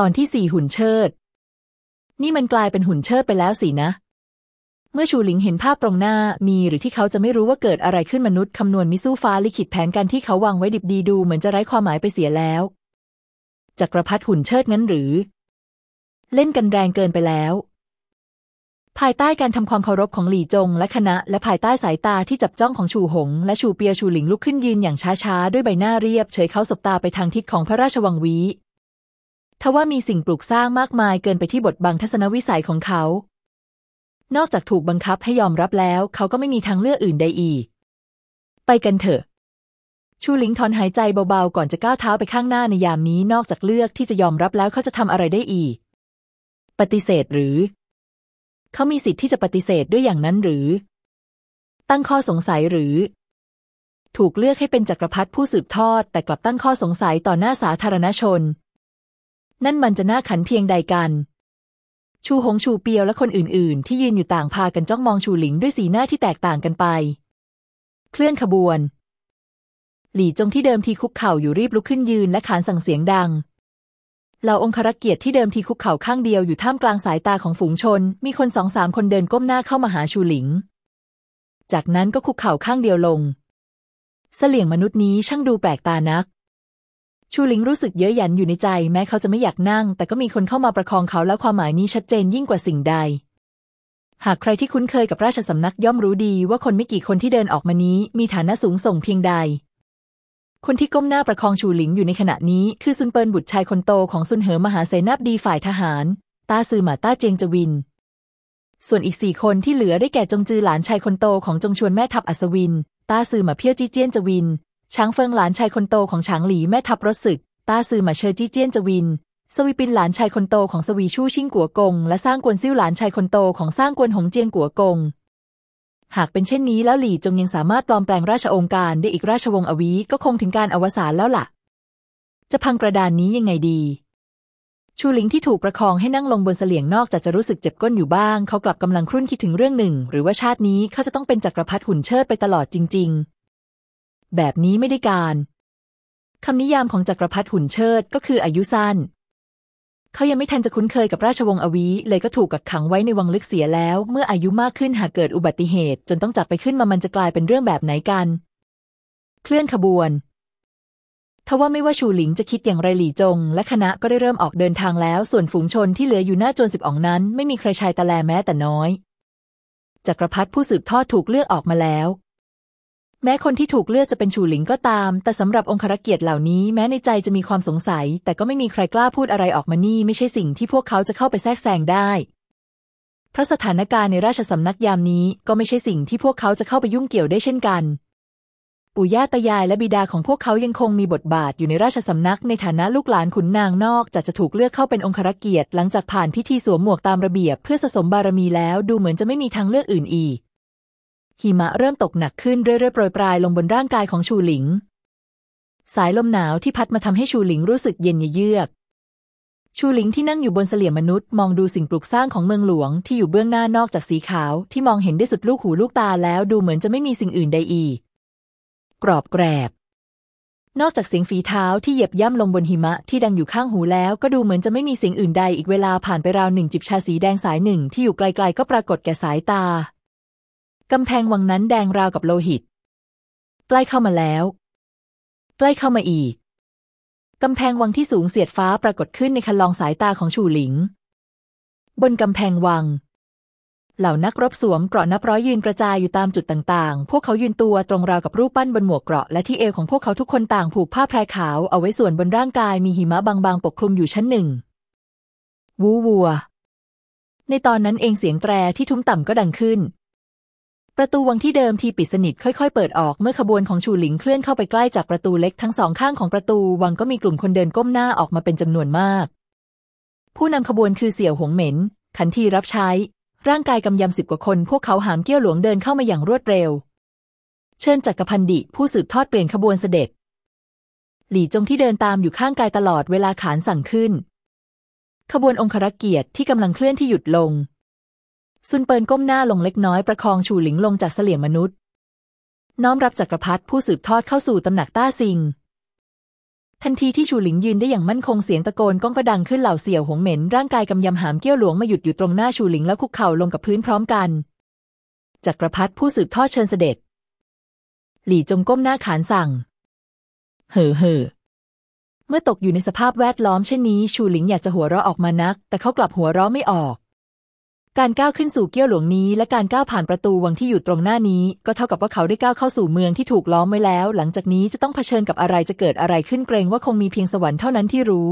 ตอนที่สี่หุ่นเชิด นี่มันกลายเป็นหุ่นเชิดไปแล้วสินะ เมื่อชูหลิงเห็นภาพตรงหน้ามีหรือที่เขาจะไม่รู้ว่าเกิดอะไรขึ้นมนุษย์คำนวณมิสู้ฟ้าลิขิตแผนการที่เขาวางไว้ดิบดีดูเหมือนจะไร้ความหมายไปเสียแล้วจักรพรรดิหุ่นเชิดงั้นหรือ เล่นกันแรงเกินไปแล้ว ภายใต้การทำความเคารพของหลี่จงและคณะ และภายใต้สายตาที่จับจ้องของชูหง และชูเปียชูหลิงลุกขึ้นยืนอย่างช้าๆ ด้วยใบหน้าเรียบเฉยเขาสบตาไปทางทิศของพระราชวังวี ทว่ามีสิ่งปลูกสร้างมากมายเกินไปที่บทบังทัศนวิสัยของเขา นอกจากถูกบังคับให้ยอมรับแล้ว เขาก็ไม่มีทางเลือกอื่นใดอีก ไปกันเถอะ ชูหลิงถอนหายใจเบาๆ ก่อนจะก้าวเท้าไปข้างหน้าในยามนี้ นอกจากเลือกที่จะยอมรับแล้วเขาจะทำอะไรได้อีก ปฏิเสธหรือ เขามีสิทธิ์ที่จะปฏิเสธด้วยอย่างนั้นหรือ ตั้งข้อสงสัยหรือถูกเลือกให้เป็นจักรพรรดิผู้สืบทอด แต่กลับตั้งข้อสงสัยต่อหน้าสาธารณชน นั่นมันจะน่าขันเพียงใดกัน ชูหงชูเปียวและคนอื่น ๆ ที่ยืนอยู่ต่างพากันจ้องมองชูหลิงด้วยสีหน้าที่แตกต่างกันไป เคลื่อนขบวน หลี่จงที่เดิมทีคุกเข่าอยู่รีบลุกขึ้นยืนและขานสั่งเสียงดังเหล่าองครักเกียรติที่เดิมทีคุกเข่าข้างเดียวอยู่ท่ามกลางสายตาของฝูงชน มีคนสองสามคนเดินก้มหน้าเข้ามาหาชูหลิง จากนั้นก็คุกเข่าข้างเดียวลงเสลี่ยงมนุษย์นี้ช่างดูแปลกตานัก ชูหลิงรู้สึกเย้ยหยันอยู่ในใจ แม้เขาจะไม่อยากนั่ง แต่ก็มีคนเข้ามาประคองเขาแล้วความหมายนี้ชัดเจนยิ่งกว่าสิ่งใด หากใครที่คุ้นเคยกับราชสำนักย่อมรู้ดีว่าคนไม่กี่คนที่เดินออกมานี้ มีฐานะสูงส่งเพียงใด คนที่ก้มหน้าประคองชูหลิงอยู่ในขณะนี้คือซุนเปิลบุตรชายคนโตของซุนเหอมหาเสนาบดีฝ่ายทหารต้าซือหมาต้าเจงจวิน ส่วนอีกสี่คนที่เหลือได้แก่จงจือหลานชายคนโตของจงชวนแม่ทัพอัศวินต้าซือหมาเพี้ยจี้เจี้ยนจวิน ช้างเฟิงหลานชายคนโตของฉางหลีแม่ทัพรถศึก ต้าซือมาเชอจี้เจี้ยนจวิน สวีปินหลานชายคนโตของสวีชู่ชิ่งกัวกง และสร้างกวนซิ่วหลานชายคนโตของสร้างกวนหงเจียงกัวกง หากเป็นเช่นนี้แล้วหลี่จงยังสามารถปลอมแปลงราชองค์การได้อีกราชวงศ์อวีก็คงถึงการอวสานแล้วล่ะ จะพังกระดานนี้ยังไงดี ชูหลิงที่ถูกประคองให้นั่งลงบนเสลียงนอกจากจะรู้สึกเจ็บก้นอยู่บ้าง เขากลับกำลังครุ่นคิดถึงเรื่องหนึ่ง หรือว่าชาตินี้เขาจะต้องเป็นจักรพรรดิหุ่นเชิดไปตลอดจริง ๆ แบบนี้ไม่ได้การ คำนิยามของจักรพรรดิหุ่นเชิดก็คืออายุสั้น เขายังไม่ทันจะคุ้นเคยกับราชวงศ์อวีเลยก็ถูกกักขังไว้ในวังลึกเสียแล้ว เมื่ออายุมากขึ้นหากเกิดอุบัติเหตุ จนต้องจับไปขึ้นมามันจะกลายเป็นเรื่องแบบไหนกัน เคลื่อนขบวนทว่าไม่ว่าชูหลิงจะคิดอย่างไรหลี่จง และคณะก็ได้เริ่มออกเดินทางแล้ว ส่วนฝูงชนที่เหลืออยู่หน้าโจรสิบองนั้น ไม่มีใครชายตะแลแม้แต่น้อยจักรพรรดิผู้สืบทอดถูกเลือกออกมาแล้ว แม้คนที่ถูกเลือกจะเป็นชูหลิงก็ตาม แต่สำหรับองครักษ์เกียรติเหล่านี้แม้ในใจจะมีความสงสัย แต่ก็ไม่มีใครกล้าพูดอะไรออกมานี่ ไม่ใช่สิ่งที่พวกเขาจะเข้าไปแทรกแซงได้ เพราะสถานการณ์ในราชสำนักยามนี้ก็ไม่ใช่สิ่งที่พวกเขาจะเข้าไปยุ่งเกี่ยวได้เช่นกัน ปู่ย่าตายายและบิดาของพวกเขายังคงมีบทบาทอยู่ในราชสำนักในฐานะลูกหลานขุนนางนอกจากจะถูกเลือกเข้าเป็นองครักษ์เกียรติหลังจากผ่านพิธีสวมหมวกตามระเบียบ เพื่อสะสมบารมีแล้ว ดูเหมือนจะไม่มีทางเลือกอื่นอีก หิมะเริ่มตกหนักขึ้นเรื่อยๆโปรยปลายลงบนร่างกายของชูหลิง สายลมหนาวที่พัดมาทำให้ชูหลิงรู้สึกเย็นเยือก ชูหลิงที่นั่งอยู่บนเสลี่ยมนุษย์มองดูสิ่งปลูกสร้างของเมืองหลวงที่อยู่เบื้องหน้านอกจากสีขาวที่มองเห็นได้สุดลูกหูลูกตาแล้วดูเหมือนจะไม่มีสิ่งอื่นใดอีก กรอบแกรบ นอกจากเสียงฝีเท้าที่เหยียบย่ำลงบนหิมะที่ดังอยู่ข้างหูแล้วก็ดูเหมือนจะไม่มีเสียงอื่นใดอีกเวลาผ่านไปราวหนึ่งจิบชาสีแดงสายหนึ่งที่อยู่ไกลๆก็ปรากฏแก่สายตา กำแพงวังนั้นแดงราวกับโลหิต ใกล้เข้ามาแล้ว ใกล้เข้ามาอีก กำแพงวังที่สูงเสียดฟ้าปรากฏขึ้นในคันลองสายตาของชูหลิง บนกำแพงวัง เหล่านักรบสวมเกราะนับร้อยยืนกระจายอยู่ตามจุดต่างๆ พวกเขายืนตัวตรงราวกับรูปปั้นบนหมวกเกราะและที่เอวของพวกเขาทุกคนต่างผูกผ้าแพรขาวเอาไว้ส่วนบนร่างกายมีหิมะบางๆ ปกคลุมอยู่ชั้นหนึ่ง วูวัว ในตอนนั้นเองเสียงแตรที่ทุ้มต่ำก็ดังขึ้น ประตูวังที่เดิมที่ปิดสนิทค่อยๆ เปิดออกเมื่อขบวนของชูหลิงเคลื่อนเข้าไปใกล้จากประตูเล็กทั้งสองข้างของประตูวังก็มีกลุ่มคนเดินก้มหน้าออกมาเป็นจำนวนมาก ผู้นำขบวนคือเสี่ยวหงเหม็น ขันทีรับใช้ ร่างกายกำยำสิบกว่าคน พวกเขาหามเกี้ยวหลวงเดินเข้ามาอย่างรวดเร็ว เชิญจักรพันดิผู้สืบทอดเปลี่ยนขบวนเสด็จ หลี่จงที่เดินตามอยู่ข้างกายตลอดเวลาขานสั่งขึ้น ขบวนองครักษ์เกียรติที่กำลังเคลื่อนที่หยุดลง ซุนเปิลก้มหน้าลงเล็กน้อยประคองชูหลิงลงจากเสลี่ยงมนุษย์ น้อมรับจักรพรรดิผู้สืบทอดเข้าสู่ตำหนักต้าซิง ทันทีที่ชูหลิงยืนได้อย่างมั่นคงเสียงตะโกนก้องก็ดังขึ้นเหล่าเสี่ยวหงเหม็นร่างกายกำยำหามเกี้ยวหลวงมาหยุดอยู่ตรงหน้าชูหลิงแล้วคุกเข่าลงกับพื้นพร้อมกัน จักรพรรดิผู้สืบทอดเชิญเสด็จ หลี่จงก้มหน้าขานสั่ง เห่อเห่อเมื่อตกอยู่ในสภาพแวดล้อมเช่นนี้ ชูหลิงอยากจะหัวเราะออกมานัก แต่เขากลับหัวเราะไม่ออก การก้าวขึ้นสู่เกี้ยวหลวงนี้ และการก้าวผ่านประตูวังที่อยู่ตรงหน้านี้ ก็เท่ากับว่าเขาได้ก้าวเข้าสู่เมืองที่ถูกล้อมไว้แล้ว หลังจากนี้จะต้องเผชิญกับอะไรจะเกิดอะไรขึ้นเกรงว่าคงมีเพียงสวรรค์เท่านั้นที่รู้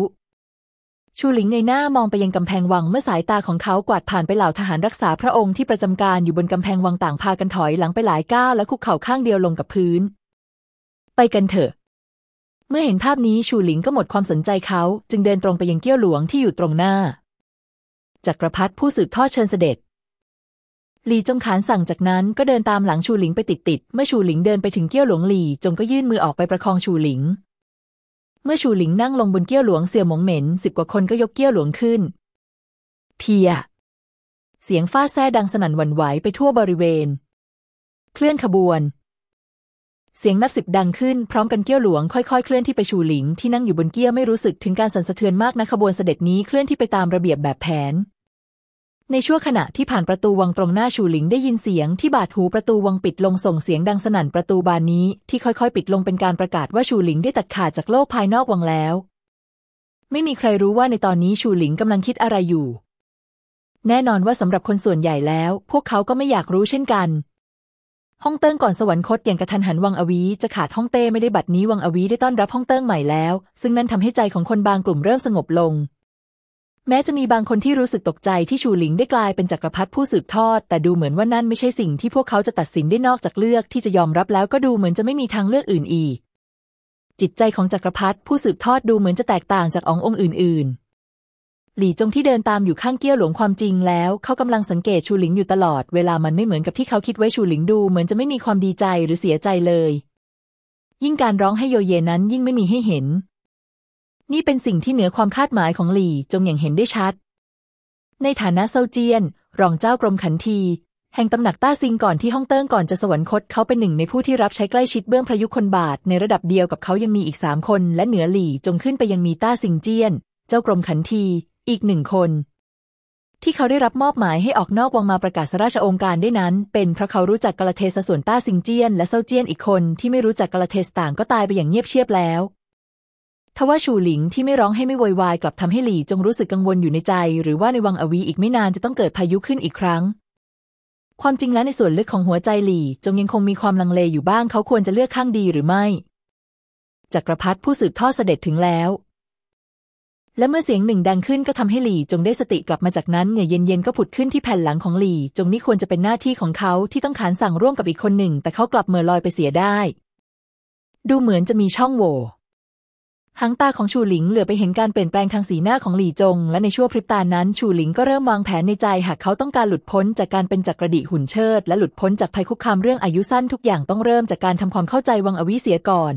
ชูหลิงในหน้ามองไปยังกำแพงวังเมื่อสายตาของเขากวาดผ่านไปเหล่าทหารรักษาพระองค์ที่ประจำการอยู่บนกำแพงวังต่างพากันถอยหลังไปหลายก้าวและคุกเข่าข้างเดียวลงกับพื้น ไปกันเถอะ เมื่อเห็นภาพนี้ชูหลิงก็หมดความสนใจเขา จึงเดินตรงไปยังเกี้ยวหลวงที่อยู่ตรงหน้า จักรพรรดิผู้สืบทอดเชิญเสด็จหลี่จงขานสั่งจากนั้นก็เดินตามหลังชูหลิงไปติดๆ เมื่อชูหลิงเดินไปถึงเกี้ยวหลวงหลี่จงก็ยื่นมือออกไปประคองชูหลิง เมื่อชูหลิงนั่งลงบนเกี้ยวหลวงเสี่ยวหมงเหม็นสิบกว่าคนก็ยกเกี้ยวหลวงขึ้น เพีย เสียงฟ้าแซ่ดังสนั่นหวั่นไหวไปทั่วบริเวณ เคลื่อนขบวน เสียงนับสิบดังขึ้นพร้อมกันเกี้ยวหลวงค่อยๆ เคลื่อนที่ไปชูหลิงที่นั่งอยู่บนเกี้ยวไม่รู้สึกถึงการสั่นสะเทือนมากนะขบวนเสด็จนี้เคลื่อนที่ไปตามระเบียบแบบแผน ในช่วงขณะที่ผ่านประตูวังตรงหน้าชูหลิงได้ยินเสียงที่บาดหูประตูวังปิดลงส่งเสียงดังสนั่นประตูบานนี้ที่ค่อยๆ ปิดลงเป็นการประกาศว่าชูหลิงได้ตัดขาดจากโลกภายนอกวังแล้ว ไม่มีใครรู้ว่าในตอนนี้ชูหลิงกำลังคิดอะไรอยู่ แน่นอนว่าสำหรับคนส่วนใหญ่แล้ว พวกเขาก็ไม่อยากรู้เช่นกัน ฮ่องเติ้งก่อนสวรรคตอย่างกระทันหันวังอวีจะขาดฮ่องเต้ไม่ได้บัดนี้วังอวีได้ต้อนรับฮ่องเติ้งใหม่แล้ว ซึ่งนั่นทำให้ใจของคนบางกลุ่มเริ่มสงบลง แม้จะมีบางคนที่รู้สึกตกใจที่ชูหลิงได้กลายเป็นจักรพรรดิผู้สืบทอด แต่ดูเหมือนว่านั่นไม่ใช่สิ่งที่พวกเขาจะตัดสินได้นอกจากเลือกที่จะยอมรับแล้วก็ดูเหมือนจะไม่มีทางเลือกอื่นอีก จิตใจของจักรพรรดิผู้สืบทอดดูเหมือนจะแตกต่างจากองค์องค์อื่น ๆ หลี่จงที่เดินตามอยู่ข้างเกี้ยวหลวงความจริงแล้ว เขากำลังสังเกตชูหลิงอยู่ตลอด เวลามันไม่เหมือนกับที่เขาคิดไว้ชูหลิงดูเหมือนจะไม่มีความดีใจหรือเสียใจเลย ยิ่งการร้องไห้โยเยนั้นยิ่งไม่มีให้เห็น นี่เป็นสิ่งที่เหนือความคาดหมายของหลี่จงอย่างเห็นได้ชัด ในฐานะเซาเจียน รองเจ้ากรมขันที แห่งตำหนักต้าซิงก่อนที่ฮ่องเติ้งก่อนจะสวรรคตเขาเป็นหนึ่งในผู้ที่รับใช้ใกล้ชิดเบื้องพระยุคลบาทในระดับเดียวกับเขายังมีอีกสามคน และเหนือหลี่จงขึ้นไปยังมีต้าซิงเจียน เจ้ากรมขันที อีกหนึ่งคน ที่เขาได้รับมอบหมายให้ออกนอกวังมาประกาศราชโองการได้นั้น เป็นเพราะเขารู้จักกาลเทศะส่วนต้าซิงเจียนและเซาเจียนอีกคนที่ไม่รู้จักกาลเทศะต่างก็ตายไปอย่างเงียบเชียบแล้วทว่าชูหลิงที่ไม่ร้องไห้ไม่โวยวายกลับทำให้หลี่จงรู้สึกกังวลอยู่ในใจ หรือว่าในวังอวีอีกไม่นานจะต้องเกิดพายุขึ้นอีกครั้ง ความจริงแล้วในส่วนลึกของหัวใจหลี่จงยังคงมีความลังเลอยู่บ้างเขาควรจะเลือกข้างดีหรือไม่จักรพรรดิผู้สืบทอดเสด็จถึงแล้ว และเมื่อเสียงหนึ่งดังขึ้นก็ทำให้หลี่จงได้สติกลับมาจากนั้นเหงื่อเย็นๆก็ผุดขึ้นที่แผ่นหลังของหลี่จงนี่ควรจะเป็นหน้าที่ของเขาที่ต้องขานสั่งร่วมกับอีกคนหนึ่ง แต่เขากลับเมื่อลอยไปเสียได้ ดูเหมือนจะมีช่องโหว่หางตาของชูหลิงเหลือไปเห็นการเปลี่ยนแปลงทางสีหน้าของหลี่จง และในช่วงพริบตานั้นชูหลิงก็เริ่มวางแผนในใจ หากเขาต้องการหลุดพ้นจากการเป็นจักรดิหุ่นเชิด และหลุดพ้นจากภัยคุกคามเรื่องอายุสั้นทุกอย่างต้องเริ่มจากการทำความเข้าใจวังอวิเสียก่อน